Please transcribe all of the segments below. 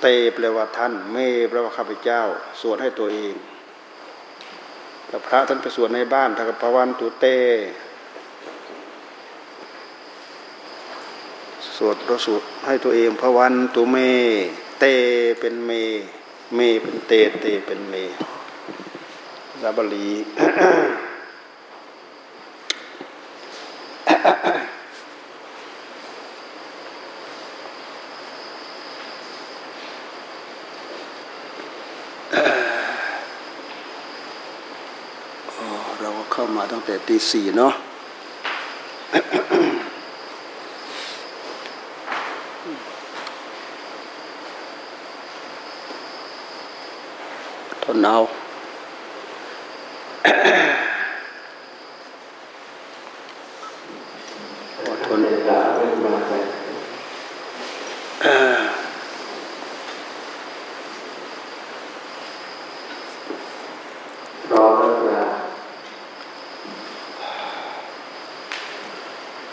เตแปลว่าท่าน เมแปลว่าข้าพเจ้า สวดให้ตัวเองแต่พระท่านไปสวดในบ้านถ้ากับพวันตุเต สวดประสูตรให้ตัวเองพระวันตุเม เตเป็นเม เมเป็นเต เตเป็นเมลาบาลีเราก็เข้ามาตั้ง แต่ตีสี่เนาะทนเอาทนเออรอแล้วกราบ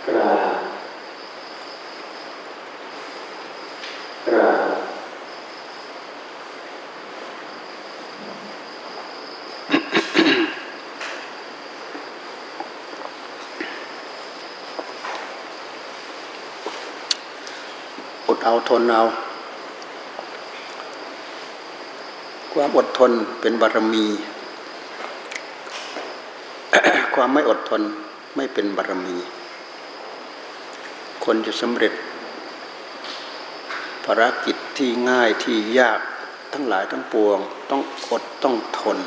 กราบกราบ อด เอาทนเอา ความอดทนเป็นบารมี ความไม่อดทนไม่เป็นบารมี คนจะสำเร็จภารกิจที่ง่ายที่ยากทั้งหลายทั้งปวง ต้องอดต้องทน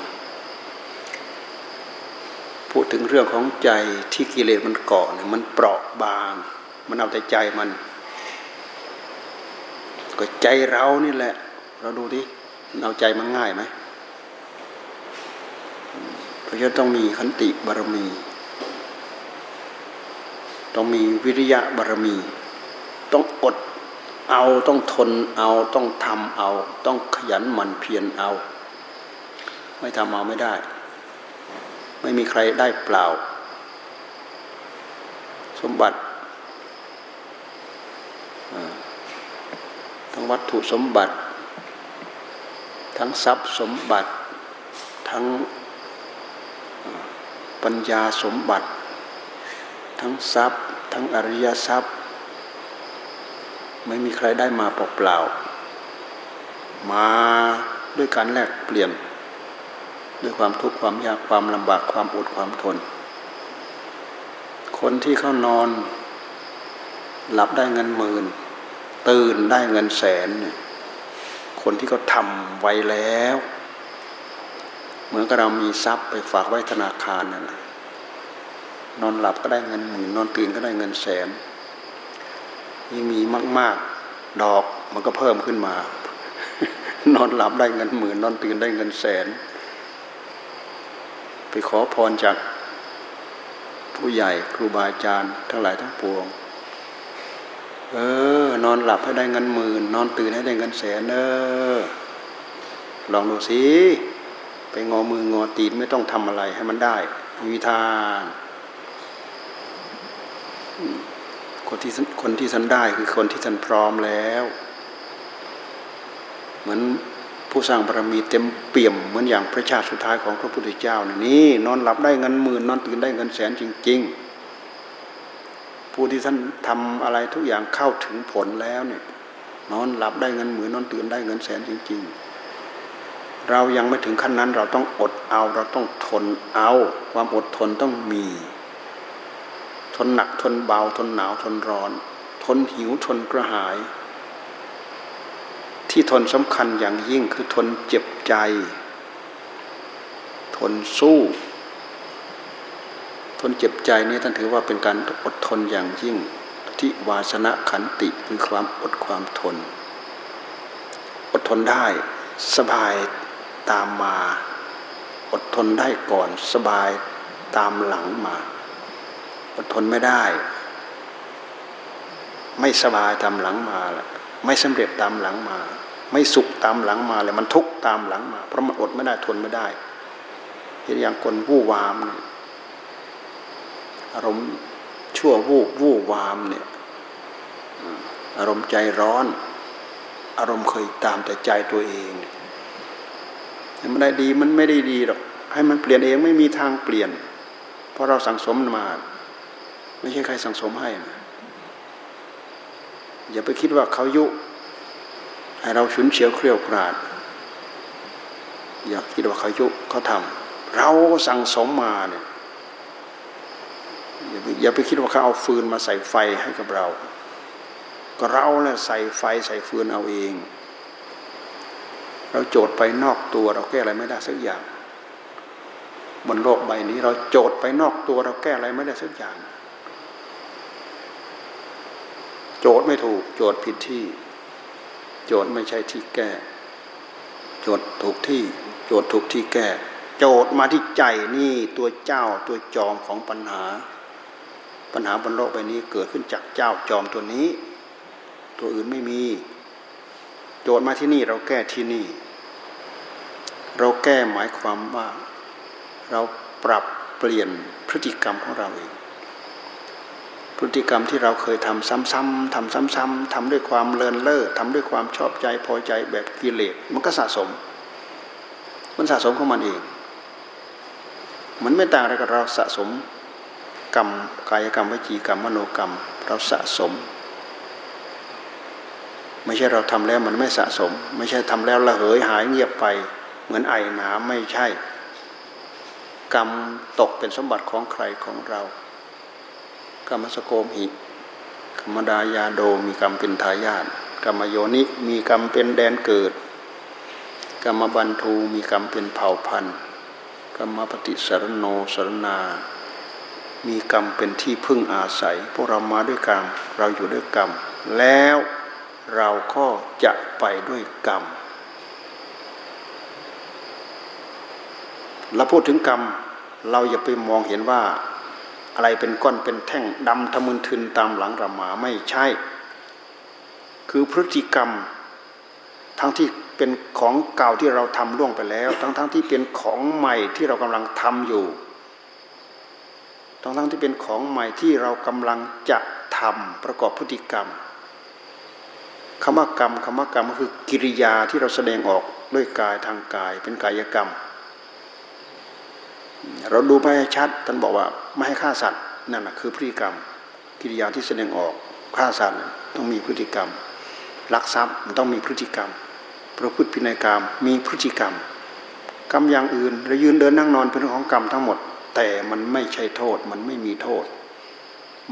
พูดถึงเรื่องของใจที่กิเลสมันเกาะเนี่ยมันเปราะบาง มันเอาแต่ใจมัน ก็ใจเรานี่แหละ เราดูดิเอาใจมันง่ายไหมเพราะฉะนั้นต้องมีขันติบารมี ต้องมีวิริยะบารมี ต้องอดเอาต้องทนเอาต้องทำเอา ต้องขยันหมั่นเพียรเอา ไม่ทำเอาไม่ได้ ไม่มีใครได้เปล่า สมบัติทั้ง วัตถุสมบัติ ทั้งทรัพย์สมบัติ ทั้งปัญญาสมบัติ ทั้งทรัพย์ ทั้งอริยทรัพย์ ไม่มีใครได้มาเปล่าๆมาด้วยการแลกเปลี่ยนด้วยความทุกข์ความยากความลำบากความอดความทน คนที่เขานอน หลับได้เงินหมื่น ตื่นได้เงินแสน คนที่เขาทำไว้แล้ว เหมือนกับเรามีทรัพย์ไปฝากไว้ธนาคารนั่นแหละนอนหลับก็ได้เงินหมื่นนอนตื่นก็ได้เงินแสนยิ่งมีมาก ๆ ดอกมันก็เพิ่มขึ้นมา นอนหลับได้เงินหมื่นนอนตื่นได้เงินแสน ไปขอพรจากผู้ใหญ่ครูบาอาจารย์ทั้งหลายทั้งปวง เออ นอนหลับให้ได้เงินหมื่น นอนตื่นให้ได้เงินแสนเออลองดูสิไปงอมืองอตีนไม่ต้องทำอะไรให้มันได้มีทางคนที่คนที่ท่านได้คือคนที่ท่านพร้อมแล้ว เหมือนผู้สร้างบารมีเต็มเปี่ยมเหมือนอย่างพระชาติสุดท้ายของพระพุทธเจ้านี่นอนหลับได้เงินหมื่นนอนตื่นได้เงินแสนจริง ๆ ผู้ที่ท่านทำอะไรทุกอย่างเข้าถึงผลแล้วเนี่ยนอนหลับได้เงินหมื่นนอนตื่นได้เงินแสนจริง ๆ เรายังไม่ถึงขั้นนั้นเราต้องอดเอา เราต้องทนเอา ความอดทนต้องมี ทนหนักทนเบาทนหนาวทนร้อน ทนหิวทนกระหาย ที่ทนสำคัญอย่างยิ่งคือทนเจ็บใจ ทนสู้ ทนเจ็บใจนี้ท่านถือว่าเป็นการอดทนอย่างยิ่งที่วาสนาขันติคือความอดความทน อดทนได้สบายตามมา อดทนได้ก่อนสบายตามหลังมา อดทนไม่ได้ ไม่สบายตามหลังมาละไม่สำเร็จตามหลังมา ไม่สุขตามหลังมาเลยมันทุกข์ตามหลังมา เพราะมันอดไม่ได้ทนไม่ได้เห็นอย่างคนวู่วามเนี่ย อารมณ์ชั่ววูบวู่วามเนี่ยอารมณ์ใจร้อน อารมณ์เคยตามแต่ใจตัวเองมันได้ดีมันไม่ได้ดีหรอกให้มันเปลี่ยนเองไม่มีทางเปลี่ยน เพราะเราสังสมมา ไม่ใช่ใครสังสมให้นะอย่าไปคิดว่าเขายุ ให้เราฉุนเฉียวเครียวกราด อย่าคิดว่าเขายุเขาทำเราสั่งสมมาเนี่ย อย่าไปคิดว่าเขาเอาฟืนมาใส่ไฟให้กับเรา ก็เราแหละใส่ไฟใส่ฟืนเอาเอง เราโจดไปนอกตัวเราแก้อะไรไม่ได้สักอย่าง บนโลกใบนี้เราโจดไปนอกตัวเราแก้อะไรไม่ได้สักอย่าง โจดไม่ถูก โจดผิดที่ โจทย์ไม่ใช่ที่แก้ โจทย์ถูกที่ โจทย์ถูกที่แก้โจทย์มาที่ใจนี่ตัวเจ้าตัวจอมของปัญหา ปัญหาบนโลกใบนี้เกิดขึ้นจากเจ้าจอมตัวนี้ ตัวอื่นไม่มี โจทย์มาที่นี่เราแก้ที่นี่ เราแก้หมายความว่าเราปรับเปลี่ยนพฤติกรรมของเราเอง พฤติกรรมที่เราเคยทำซ้ำๆทำซ้ำๆทำด้วยความเลินเล่อทำด้วยความชอบใจพอใจแบบกิเลสมันก็สะสม มันสะสมของมันเอง มันไม่ต่างอะไรกับเราสะสม กรรมกายกรรมวิจีกรรมมโนกรรม เราสะสม ไม่ใช่เราทำแล้วมันไม่สะสม ไม่ใช่ทำแล้วละเหยหายเงียบไป เหมือนไอหน้ำไม่ใช่ กรรมตกเป็นสมบัติของใครของเรา กรรมสโกมหิกรรมดายาโดมีกรรมเป็นทายาทกรรมโยนิมีกรรมเป็นแดนเกิด กรรมบันทูมีกรรมเป็นเผ่าพันธุ์กรรมปฏิสารโนสารณา มีกรรมเป็นที่พึ่งอาศัย พวกเรามาด้วยกรรม เราอยู่ด้วยกรรม แล้วเราก็จะไปด้วยกรรมเราพูดถึงกรรม เราอย่าไปมองเห็นว่า อะไรเป็นก้อนเป็นแท่งดำทะมึนทึนตามหลังเรามาไม่ใช่ คือพฤติกรรม ทั้งที่เป็นของเก่าที่เราทำล่วงไปแล้ว ทั้งทั้งที่เป็นของใหม่ที่เรากำลังทำอยู่ ทั้งทั้งที่เป็นของใหม่ที่เรากำลังจะทำประกอบพฤติกรรมคำว่ากรรมคำว่ากรรมก็คือกิริยาที่เราแสดงออกด้วยกายทางกายเป็นกายกรรม เราดูไปชัดท่านบอกว่าไม่ให้ฆ่าสัตว์นั่นแหะคือพฤติกรรม กิริยาที่แสดงออกฆ่าสัตว์ต้องมีพฤติกรรมลักทรัพย์มันต้องมีพฤติกรรม ประพฤติพินัยกรรมมีพฤติกรรม กรรมอย่างอื่นเรายืนเดินนั่งนอนเป็นเรื่องของกรรมทั้งหมด แต่มันไม่ใช่โทษ มันไม่มีโทษ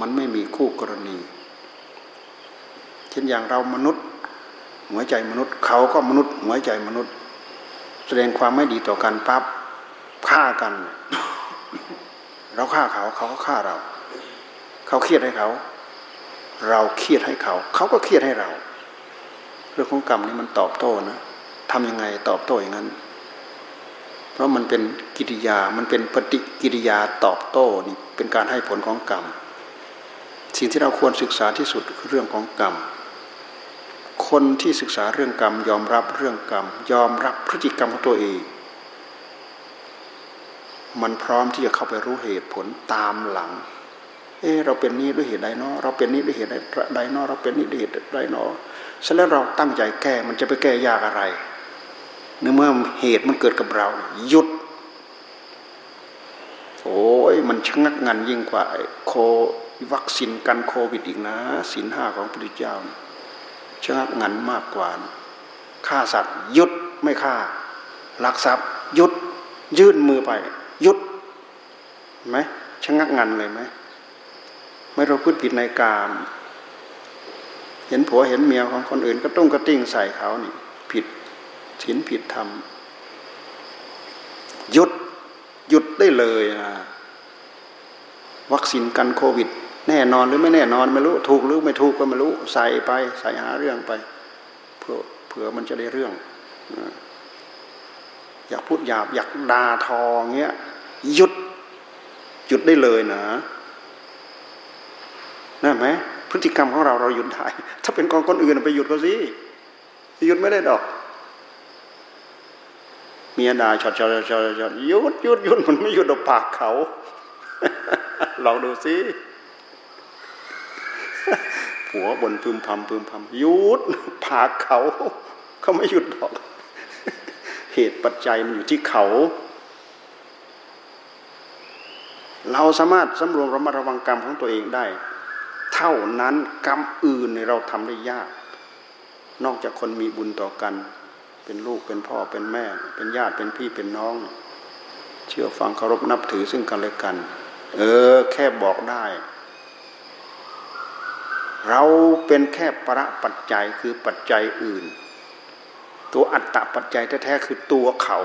มันไม่มีคู่กรณี เช่นอย่างเรามนุษย์ หัวใจมนุษย์ เขาก็มนุษย์ หัวใจมนุษย์ แสดงความไม่ดีต่อกันปั๊บฆ่ากัน เราฆ่าเขา เขาก็ฆ่าเรา เขาเครียดให้เขา เราเครียดให้เขา เขาก็เครียดให้เรา เรื่องของกรรมนี่มันตอบโต้นะทำยังไงตอบโต้อย่างนั้น เพราะมันเป็นกิริยา มันเป็นปฏิกิริยาตอบโต้นี่เป็นการให้ผลของกรรม สิ่งที่เราควรศึกษาที่สุดคือเรื่องของกรรม คนที่ศึกษาเรื่องกรรม ยอมรับเรื่องกรรม ยอมรับพฤติกรรมของตัวเอง มันพร้อมที่จะเข้าไปรู้เหตุผลตามหลัง เออเราเป็นนี้ด้วยเหตุใดเนาะเราเป็นนี้ด้วยเหตุใดเนาะเราเป็นนี้ด้วยเหตุใดเนาะเสร็จแล้วเราตั้งใจแก้มันจะไปแก้ยากอะไร เนื่อเมื่อเหตุมันเกิดกับเรา หยุด โอ้ยมันชะงักงันยิ่งกว่าโควัคซีนกันโควิดอีกนะสินห้าของพระพุทธเจ้าชะงักงันมากกว่าฆ่าสัตว์หยุดไม่ฆ่าลักทรัพย์หยุด ยื่นมือไปหยุดไหมชะงักงันเลยไหมไม่เราพูดผิดในกามเห็นผัวเห็นเมียของคนอื่นก็ต้องกระติ้งใส่เขานี่ ผิด ศีลผิดธรรม หยุดหยุดได้เลยนะวัคซีนกันโควิด แน่นอนหรือไม่แน่นอนไม่รู้ ถูกหรือไม่ถูกก็ไม่รู้ ใส่ไป ใส่หาเรื่องไปเพื่อเผื่อมันจะได้เรื่อง อยากพูดหยาบอยากด่าทอเงี้ยหยุดหยุดได้เลยนะนั่นไหมพฤติกรรมของเราเราหยุดได้ ถ้าเป็นกองคนอื่นไปหยุดก็สิหยุดไม่ได้ดอก เมียด่าชดชอดชดชดยุดยุดยุดมันไม่หยุดดอกปากเขาลองดูสิผัวบนพึมพำพึมพำยุดผากเขาเขาไม่หยุดหรอก เหตุปัจจัยมันอยู่ที่เขา เราสามารถสำรวมระมัดระวังกรรมของตัวเองได้ เท่านั้นกรรมอื่นเราทำได้ยาก นอกจากคนมีบุญต่อกัน เป็นลูกเป็นพ่อเป็นแม่ เป็นญาติเป็นพี่เป็นน้อง เชื่อฟังเคารพนับถือซึ่งกันและกัน เออ แค่บอกได้ เราเป็นแค่ประปัจจัยคือปัจจัยอื่น ตัวอัตตปัจจัยแท้ๆคือตัวเขา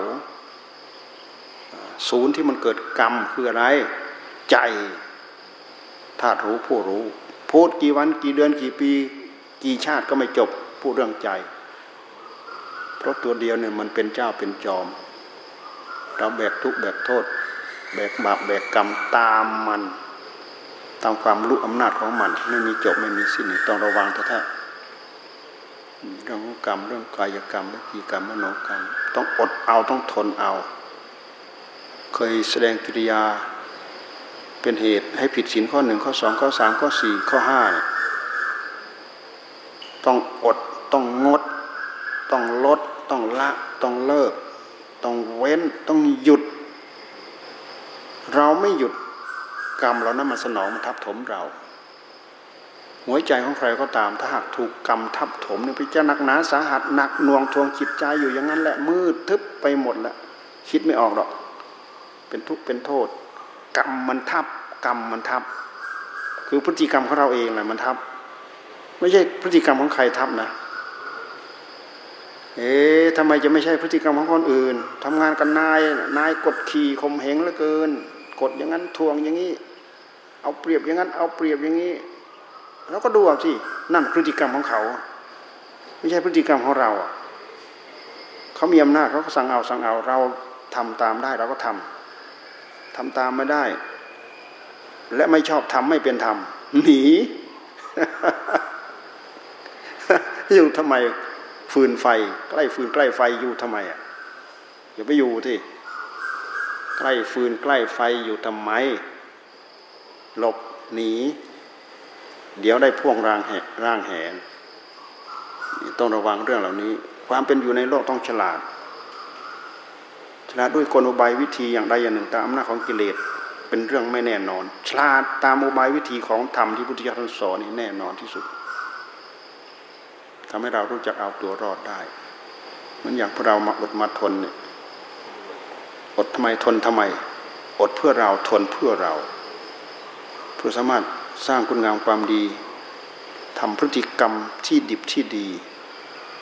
ศูนย์ที่มันเกิดกรรมคืออะไร ใจธาตุรู้ผู้รู้พูดกี่วันกี่เดือนกี่ปี กี่ชาติก็ไม่จบพูดเรื่องใจ เพราะตัวเดียวเนี่ยมันเป็นเจ้าเป็นจอม เราแบกทุกข์แบกโทษ แบกบาปแบกกรรมตามมัน ตามความรู้อำนาจของมัน ไม่มีจบไม่มีสิ้นต้องระวังแท้ๆเรื่องกรรมเรื่องกายกรรมวิจีกรรมมโนกรรม ต้องอดเอาต้องทนเอา เคยแสดงกิริยาเป็นเหตุให้ผิดศีลข้อหนึ่งข้อสองข้อสามข้อสี่ข้อห้าต้องอดต้องงด ต้องลด ต้องเลิก ต้องเว้นต้องหยุด เราไม่หยุดกรรมเรานั้นมันสนองมันทับถมเรา หัวใจของใครก็ตาม ถ้าหากถูกกรรมทับถมเนี่ยพิจารณาหนาสาหัสหนักหน่วงทวงจิตใจอยู่อย่างนั้นแหละมืดทึบไปหมดแล้วคิดไม่ออกหรอก เป็นทุกข์เป็นโทษ กรรมมันทับกรรมมันทับ คือพฤติกรรมของเราเองแหละมันทับ ไม่ใช่พฤติกรรมของใครทับนะ เอ๊ะทำไมจะไม่ใช่พฤติกรรมของคนอื่นทำงานกันนายนายกดขี่ข่มเหงเหลือเกิน กดอย่างนั้นทวงอย่างนี้เอาเปรียบอย่างนั้น เอาเปรียบอย่างนี้เราก็ดูเอาสินั่นพฤติกรรมของเขา ไม่ใช่พฤติกรรมของเราเขามีอำนาจเขาก็สั่งเอาสั่งเอาเราทำตามได้เราก็ทำทำตามไม่ได้ และไม่ชอบทำไม่เป็นธรรมหนีอยู่ทำไม ฟืนไฟ ใกล้ฟืนใกล้ไฟอยู่ทำไมอะอย่าไปอยู่ที่ใกล้ฟืนใกล้ไฟอยู่ทำไม หลบหนี เดี๋ยวได้พ่วงร่างแหร่างแหนต้องระวังเรื่องเหล่านี้ ความเป็นอยู่ในโลกต้องฉลาด ฉลาดด้วยกลอุบายวิธีอย่างใดอย่างหนึ่งตามอำนาจของกิเลสเป็นเรื่องไม่แน่นอน ฉลาดตามอุบายวิธีของธรรมที่พุทธิยถาสอนนี่แน่นอนที่สุด ทำให้เรารู้จักเอาตัวรอดได้เหมือนอย่างพวกเรามาอดมาทนเนี่ยอดทำไมทนทำไม อดเพื่อเราทนเพื่อเรา เพื่อสามารถสร้างคุณงามความดีทำพฤติกรรมที่ดิบที่ดี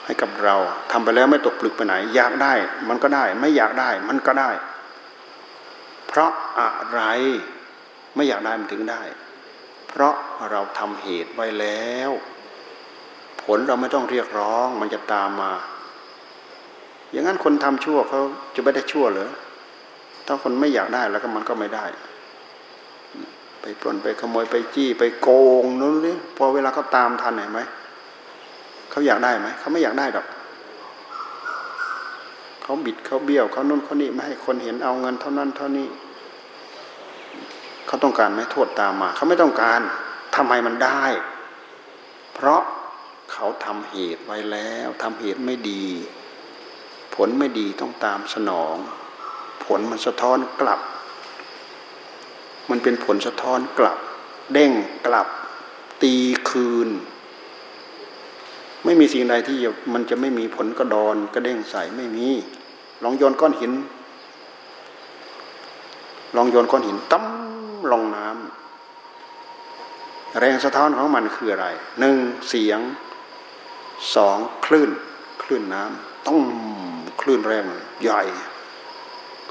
ให้กับเราทำไปแล้วไม่ตกปลึกไปไหน อยากได้มันก็ได้ ไม่อยากได้มันก็ได้ เพราะอะไรไม่อยากได้มันถึงได้ เพราะเราทำเหตุไว้แล้ว ผลเราไม่ต้องเรียกร้องมันจะตามมา อย่างนั้นคนทำชั่วเขาจะไม่ได้ชั่วเหรอถ้าคนไม่อยากได้แล้วก็มันก็ไม่ได้ ไปปล้นไปขโมยไปจี้ ไปโกงนู้นนี่พอเวลาเขาตามทันเห็นไหมเขาอยากได้ไหมเขาไม่อยากได้หรอกเขาบิดเขาเบี้ยวเขานุ่นเขานี่ไม่ให้คนเห็นเอาเงินเท่านั้นเท่านี้เขาต้องการไหมโทษตามมา เขาไม่ต้องการทำไมมันได้ เพราะ เขาทำเหตุไว้แล้วทำเหตุไม่ดี ผลไม่ดีต้องตามสนอง ผลมันสะท้อนกลับ มันเป็นผลสะท้อนกลับ เด้งกลับ ตีคืน ไม่มีสิ่งใดที่มันจะไม่มีผลกระดอนกระเด้งใส่ไม่มีลองโยนก้อนหิน ลองโยนก้อนหินตั้มลงน้ำแรงสะท้อนของมันคืออะไรหนึ่งเสียง สองคลื่นคลื่นน้ำต้องคลื่นแรงใหญ่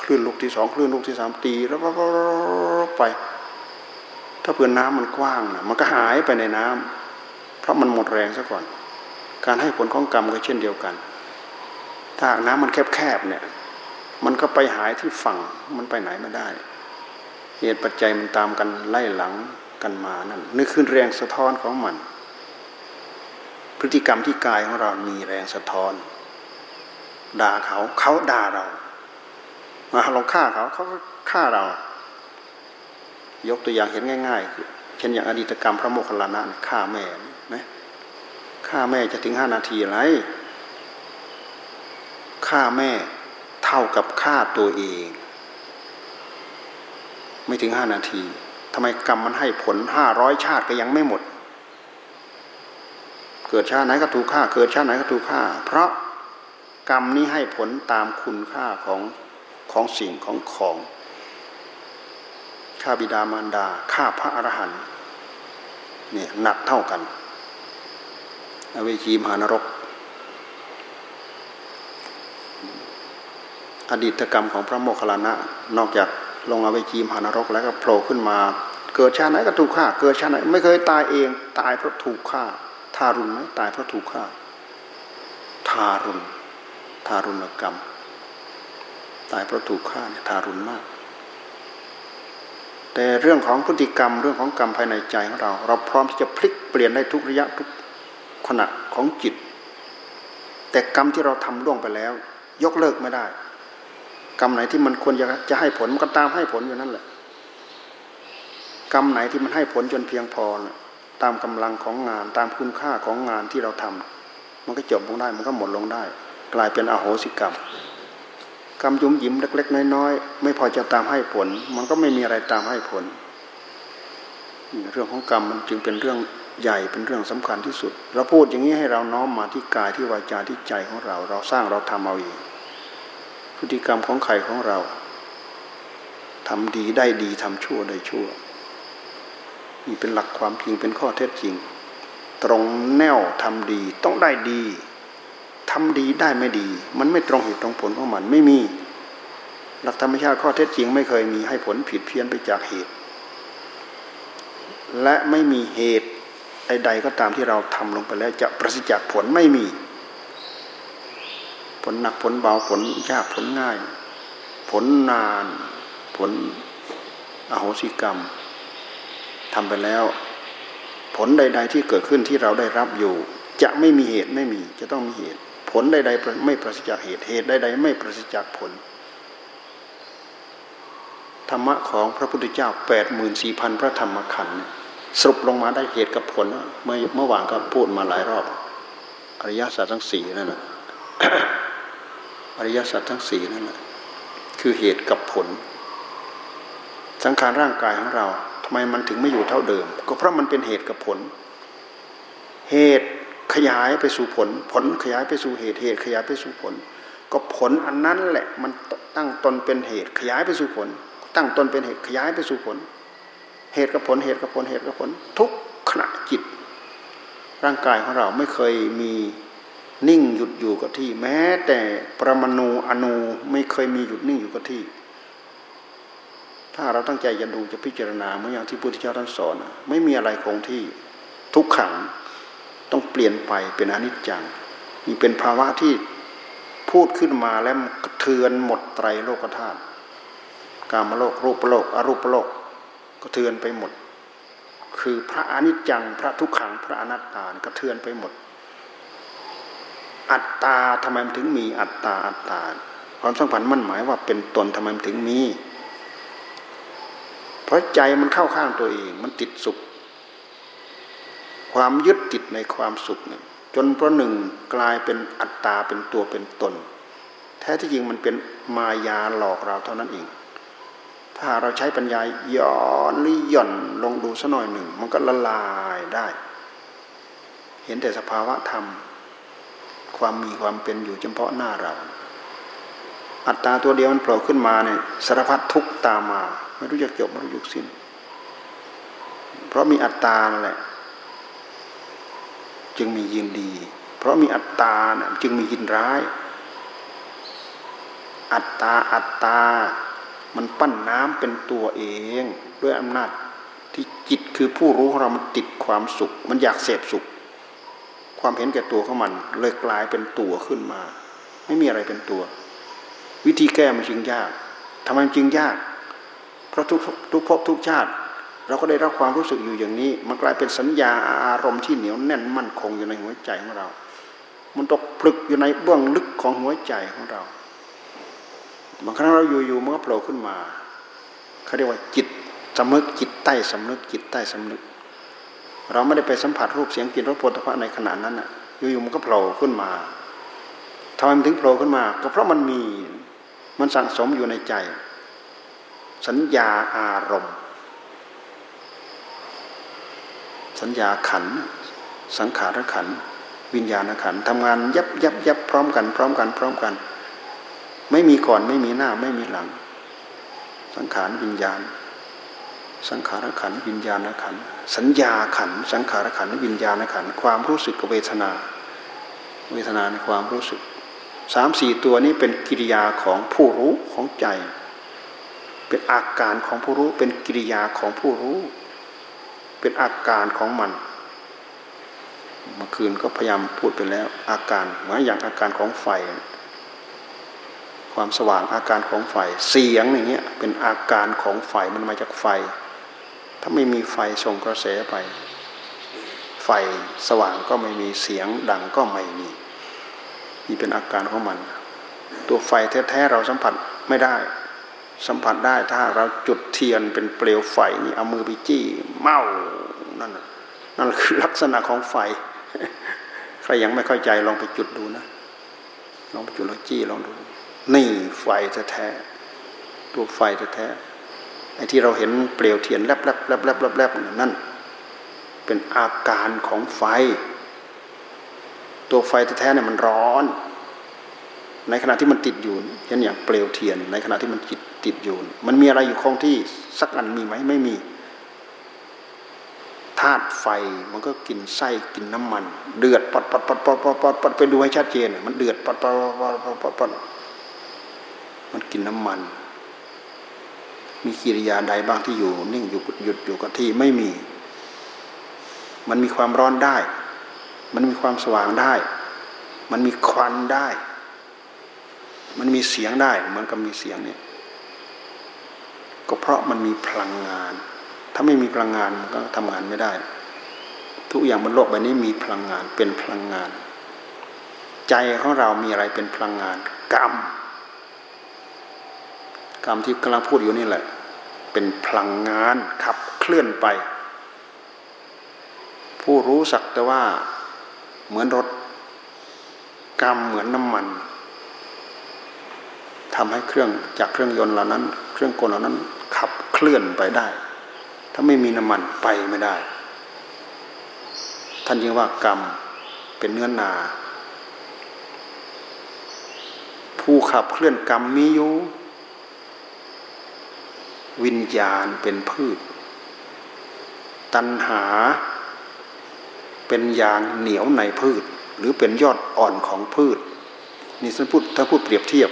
คลื่นลูกที่สองคลื่นลูกที่สามตีแล้วก็ไป ถ้าเพื่อนน้ำมันกว้างนะมันก็หายไปในน้ำเพราะมันหมดแรงซะก่อน การให้ผลของกรรมก็เช่นเดียวกัน ถ้าน้ำมันแคบๆเนี่ย มันก็ไปหายที่ฝั่งมันไปไหนไม่ได้ เหตุปัจจัยมันตามกันไล่หลังกันมานั่นนี่คือแรงสะท้อนของมัน พฤติกรรมที่กายของเรามีแรงสะท้อน ด่าเขาเขาด่าเรามาลองฆ่าเขาเขาก็ฆ่าเรา ยกตัวอย่างเห็นง่ายๆคือเช่นอย่างอดีตกรรมพระโมคคัลลานะฆ่าแม่นะฆ่าแม่จะถึงห้านาทีอะไรฆ่าแม่เท่ากับฆ่าตัวเอง ไม่ถึงห้านาทีทำไมกรรมมันให้ผลห้าร้อยชาติก็ยังไม่หมด เกิดชาติไหนก็ถูกฆ่า เกิดชาติไหนก็ถูกฆ่า เพราะกรรมนี้ให้ผลตามคุณค่าของของสิ่งของของฆ่าบิดามารดาฆ่าพระอรหันต์เนี่ยหนักเท่ากันอเวจีมหานรก อดีตกรรมของพระโมคคัลลานะ นอกจากลงอเวจีมหานรกแล้วก็โผล่ขึ้นมา เกิดชาติไหนก็ถูกฆ่า เกิดชาติไหนไม่เคยตายเอง ตายเพราะถูกฆ่า ทารุณไหมตายเพราะถูกฆ่า ทารุณ ทารุณกรรม ตายเพราะถูกฆ่าเนี่ยทารุณมาก แต่เรื่องของพฤติกรรมเรื่องของกรรมภายในใจของเรา เราพร้อมที่จะพลิกเปลี่ยนได้ทุกระยะทุกขณะของจิต แต่กรรมที่เราทำล่วงไปแล้ว ยกเลิกไม่ได้ กรรมไหนที่มันควรจะให้ผลมันก็ตามให้ผลอยู่นั่นแหละกรรมไหนที่มันให้ผลจนเพียงพอ ตามกำลังของงาน ตามคุณค่าของงานที่เราทำมันก็จบลงได้มันก็หมดลงได้ กลายเป็นอโหสิกรรม กรรมยุ่มยิ้มเล็ก ๆ น้อยๆไม่พอจะตามให้ผล มันก็ไม่มีอะไรตามให้ผล เรื่องของกรรมมันจึงเป็นเรื่องใหญ่เป็นเรื่องสำคัญที่สุด เราพูดอย่างนี้ให้เราน้อมมาที่กายที่วาจาที่ใจของเรา เราสร้างเราทำเอาเองพฤติกรรมของใครของเราทำดีได้ดีทำชั่วได้ชั่ว นี่เป็นหลักความจริงเป็นข้อเท็จจริง ตรงแนวทำดีต้องได้ดีทำดีได้ไม่ดี มันไม่ตรงเหตุตรงผลของมันไม่มี หลักธรรมชาติข้อเท็จจริง ไม่เคยมีให้ผลผิดเพี้ยนไปจากเหตุ และไม่มีเหตุใดๆก็ตามที่เราทำลงไปแล้วจะประสิทธิ์จากผลไม่มี ผลหนักผลเบาผลยากผลง่าย ผลนาน ผลอโหสิกรรม ทำไปแล้ว ผลใด ๆ ที่เกิดขึ้นที่เราได้รับอยู่ จะไม่มีเหตุไม่มีจะต้องมีเหตุ ผลใด ๆ ไม่ประสิทธิ์จากเหตุเหตุใด ๆ ไม่ประสิทธิ์จากผลธรรมะของพระพุทธเจ้าแปดหมื่นสี่พันพระธรรมขันธ์สรุปลงมาได้เหตุกับผล เมื่อเมื่อวานก็พูดมาหลายรอบ อริยสัจทั้งสี่นั่นแหละอริยสัจทั้งสี่นั่นแหละคือเหตุกับผล สังขารร่างกายของเรา ทำไมมันถึงไม่อยู่เท่าเดิม ก็เพราะมันเป็นเหตุกับผล เหตุขยายไปสู่ผล ผลขยายไปสู่เหตุเหตุขยายไปสู่ผล ก็ผลอันนั้นแหละมันตั้งตนเป็นเหตุขยายไปสู่ผล ตั้งตนเป็นเหตุขยายไปสู่ผล เหตุกับผลเหตุกับผลเหตุกับผล ทุกขณะจิต ร่างกายของเราไม่เคยมีนิ่งหยุดอยู่กับที่ แม้แต่ประมาณูอนูไม่เคยมีหยุดนิ่งอยู่กับที่ ถ้าเราตั้งใจจะดูจะพิจารณาเมื่ออย่างที่พุทธเจ้าท่านสอน ไม่มีอะไรคงที่ทุกขังต้องเปลี่ยนไปเป็นอนิจจังมีเป็นภาวะที่พูดขึ้นมาแล้วกระเทือนหมดไตรโลกธาตุกามโลกรูปโลกอรูปโลกกระเทือนไปหมด คือพระอนิจจัง พระทุกขังพระอนัตตากระเทือนไปหมด อัตตาทำไมมันถึงมีอัตตาอัตตาความสัมพันธ์มั่นหมายว่าเป็นตนทำไมมันถึงมี เพราะใจมันเข้าข้างตัวเอง มันติดสุข ความยึดติดในความสุขเนี่ยจนเพราะหนึ่งกลายเป็นอัตตาเป็นตัวเป็นตน แท้ที่จริงมันเป็นมายาหลอกเราเท่านั้นเอง ถ้าเราใช้ปัญญาย้อนหรือหย่อนลงดูสัหน่อยหนึ่ง มันก็ละลายได้ เห็นแต่สภาวะธรรม ความมีความเป็นอยู่เฉพาะหน้าเรา อัตตาตัวเดียวมันโผล่ขึ้นมาเนี่ยสารพัดทุกตามมา ไม่รู้จักจบไม่รู้จักสิ้น เพราะมีอัตตานั่นแหละ จึงมียินดี เพราะมีอัตตาเนี่ยจึงมียินร้าย อัตตาอัตตา มันปั้นน้ำเป็นตัวเอง ด้วยอำนาจที่จิตคือผู้รู้ของเรามันติดความสุข มันอยากเสพสุข ความเห็นแก่ตัวของมันเลยกลายเป็นตัวขึ้นมา ไม่มีอะไรเป็นตัว วิธีแก้มันจึงยากทำไมจึงยาก ราะทุกทุกภพทุกชาติ เราก็ได้รับความรู้สึกอยู่อย่างนี้ มันกลายเป็นสัญญาอารมณ์ที่เหนียวแน่นมั่นคงอยู่ในหัวใจของเรา มันตกปลึกอยู่ในเบื้องลึกของหัวใจของเรา บางครั้งเราอยู่ๆมันก็โผล่ขึ้นมาเขาเรียกว่าจิตสำนึกจิตใต้สำนึกจิตใต้สำนึก เราไม่ได้ไปสัมผัสรูปเสียงกลิ่นรสโผฏฐะในขณะนั้นอะอยู่ๆมันก็โผล่ขึ้นมาทำไมมันถึงโผล่ขึ้นมา ก็เพราะมันมีมันสั่งสมอยู่ในใจ สัญญาอารมณ์ สัญญาขัน สังขารขัน วิญญาณขันทำงานยับยับยับพร้อมกัน พร้อมกัน พร้อมกัน ไม่มีก่อนไม่มีหน้าไม่มีหลัง สังขารวิญญาณ สังขารขันวิญญาณขัน สัญญาขัน สังขารขันวิญญาณขัน ความรู้สึกกับเวทนา เวทนาในความรู้สึกสามสี่ตัวนี้เป็นกิริยาของผู้รู้ของใจ เป็นอาการของผู้รู้เป็นกิริยาของผู้รู้ เป็นอาการของมัน เมื่อคืนก็พยายามพูดไปแล้ว อาการเหมือนอย่างอาการของไฟ ความสว่างอาการของไฟ เสียงอย่างเงี้ยเป็นอาการของไฟมันมาจากไฟ ถ้าไม่มีไฟส่งกระแสไป ไฟสว่างก็ไม่มีเสียงดังก็ไม่มีนี่เป็นอาการของมัน ตัวไฟแท้ๆเราสัมผัสไม่ได้ สัมผัสได้ถ้าเราจุดเทียนเป็นเปลวไฟนี่เอามือไปจี้เมานั่นนั่นคือลักษณะของไฟ ใครยังไม่เข้าใจลองไปจุดดูนะลองไปจุดแล้วจี้ลองดู นี่ไฟแท้ๆตัวไฟแท้ๆไอ้ที่เราเห็นเปลวเทียนแลบแลบแลบแลบแลบแลบนั่นเป็นอาการของไฟ ตัวไฟแท้ๆเนี่ยมันร้อน ในขณะที่มันติดอยู่เช่นอย่างเปลวเทียน ในขณะที่มันติด ติดอยู่ มันมีอะไรอยู่คงที่สักอันมีไหมไม่มีธาตุไฟมันก็กินไส้กินน้ำมัน เดือดปัดปัดปัดปัดปัดปัดปัดไปดูให้ชัดเจน มันเดือดปัดปัดปัดปัดปัดปัดมันกินน้ำมัน มีกิริยาใดบ้างที่อยู่ นิ่งอยู่หยุดอยู่กับที่ไม่มี มันมีความร้อนได้ มันมีความสว่างได้ มันมีควันได้ มันมีเสียงได้เหมันก็มีเสียงเนี่ย ก็เพราะมันมีพลังงาน ถ้าไม่มีพลังงานมันก็ทำงานไม่ได้ ทุกอย่างบนโลกใบนี้มีพลังงานเป็นพลังงาน ใจของเรามีอะไรเป็นพลังงาน กรรม กรรมที่กำลังพูดอยู่นี่แหละ เป็นพลังงานขับเคลื่อนไป ผู้รู้สักแต่ว่าเหมือนรถกรรมเหมือนน้ำมันทำให้เครื่องจากเครื่องยนต์เหล่านั้น เครื่องกลเหล่านั้น เคลื่อนไปได้ ถ้าไม่มีน้ำมันไปไม่ได้ ท่านยังว่ากรรมเป็นเนื้อนา ผู้ขับเคลื่อนกรรมมีอยู่วิญญาณเป็นพืช ตัณหาเป็นยางเหนียวในพืช หรือเป็นยอดอ่อนของพืช นี่ท่านพูดถ้าพูดเปรียบเทียบ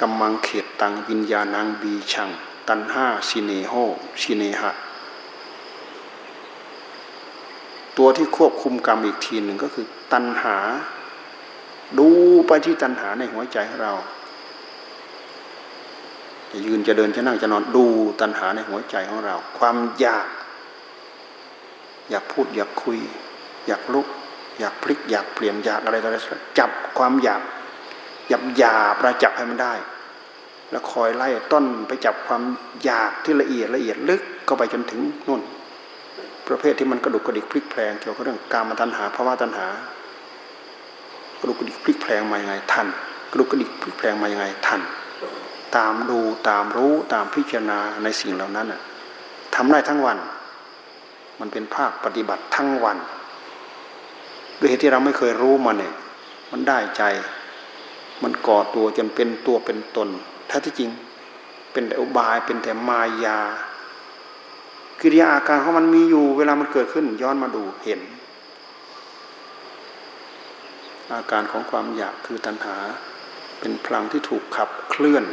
กำมังเขตตังวิญญาณังบีชัง ตันห้าชิเนโฮชิเนหะ ตัวที่ควบคุมกรรมอีกทีหนึ่งก็คือ ตันหา ดูไปที่ตันหาในหัวใจของเรา จะยืนจะเดินจะนั่งจะนอนดูตันหาในหัวใจของเรา ความอยาก อยากพูดอยากคุย อยากลุก อยากพลิกอยากเปลี่ยนอยากอะไรอะไรจับความอยาก หยับหยาประจับให้มันได้ แล้วคอยไล่ต้นไปจับความอยากที่ละเอียดละเอียดลึกก็ไปจนถึงนู่น ประเภทที่มันกระดุกกระดิกพลิกแพลงเกี่ยวกับเรื่องการมาตัญหาภาวะตัญหากระดุกกระดิกพลิกแพลงมาอย่างไงทันกระดุกกระดิกพลิกแพลงมาอย่างไงทันตามดูตามรู้ตามพิจารณาในสิ่งเหล่านั้นน่ะทำได้ทั้งวัน มันเป็นภาคปฏิบัติทั้งวันด้วยเหตุที่เราไม่เคยรู้มันเนี่ยมันได้ใจ มันก่อตัวจนเป็นตัวเป็นตนแท้ที่จริง เป็นแต่อุบายเป็นแต่มายา กิริยาอาการของมันมีอยู่ เวลามันเกิดขึ้น ย้อนมาดูเห็น อาการของความอยากคือตัณหา เป็นพลังที่ถูกขับเคลื่อน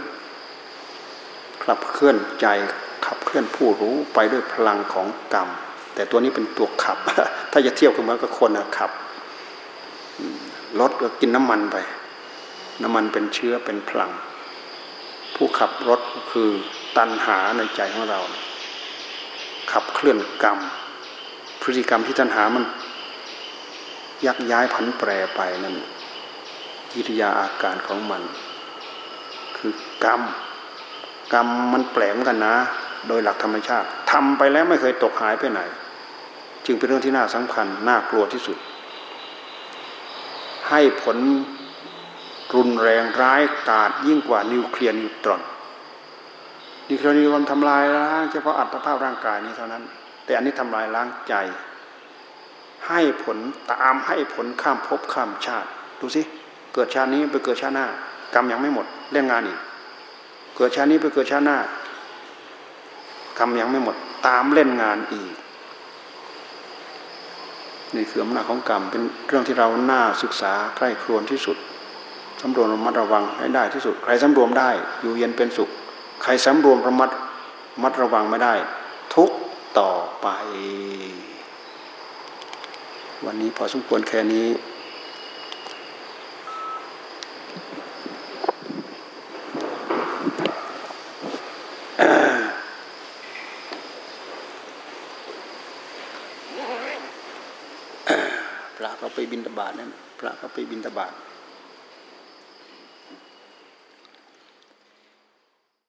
ขับเคลื่อนใจขับเคลื่อนผู้รู้ไปด้วยพลังของกรรม แต่ตัวนี้เป็นตัวขับ ถ้าจะเทียบกันมือนกับคนนะขับรถก็กินน้ำมันไป น้ำมันเป็นเชื้อเป็นพลัง ผู้ขับรถคือตัณหาในใจของเรา ขับเคลื่อนกรรม พฤติกรรมที่ตัณหามัน ยักย้ายผันแปรไปนั่นกิริยาอาการของมัน คือกรรม กรรมมันแปลงกันนะ โดยหลักธรรมชาติทำไปแล้วไม่เคยตกหายไปไหน จึงเป็นเรื่องที่น่าสำคัญน่ากลัวที่สุด ให้ผล รุนแรงร้ายกาจยิ่งกว่านิวเคลียร์นิวตรอนนิวเคลียร์นิวตรอนทำลายล้างเฉพาะอัตภาพร่างกายนี้เท่านั้น แต่อันนี้ทำลายล้างใจ ให้ผลตามให้ผลข้ามภพข้ามชาติ ดูสิเกิดชาตินี้ไปเกิดชาติหน้ากรรมยังไม่หมดเล่นงานอีกเกิดชาตินี้ไปเกิดชาติหน้ากรรมยังไม่หมดตามเล่นงานอีกนี่คืออำนาจของกรรมเป็นเรื่องที่เราน่าศึกษาใกล้ครวนที่สุด สำรวมระมัดระวังให้ได้ที่สุด ใครสำรวมได้ อยู่เย็นเป็นสุข ใครสำรวมระมัดระมัดระวังไม่ได้ ทุกต่อไป วันนี้พอสมควรแค่นี้พระเขาไปบินตบาทนั่นพระเขาไปบินตบาท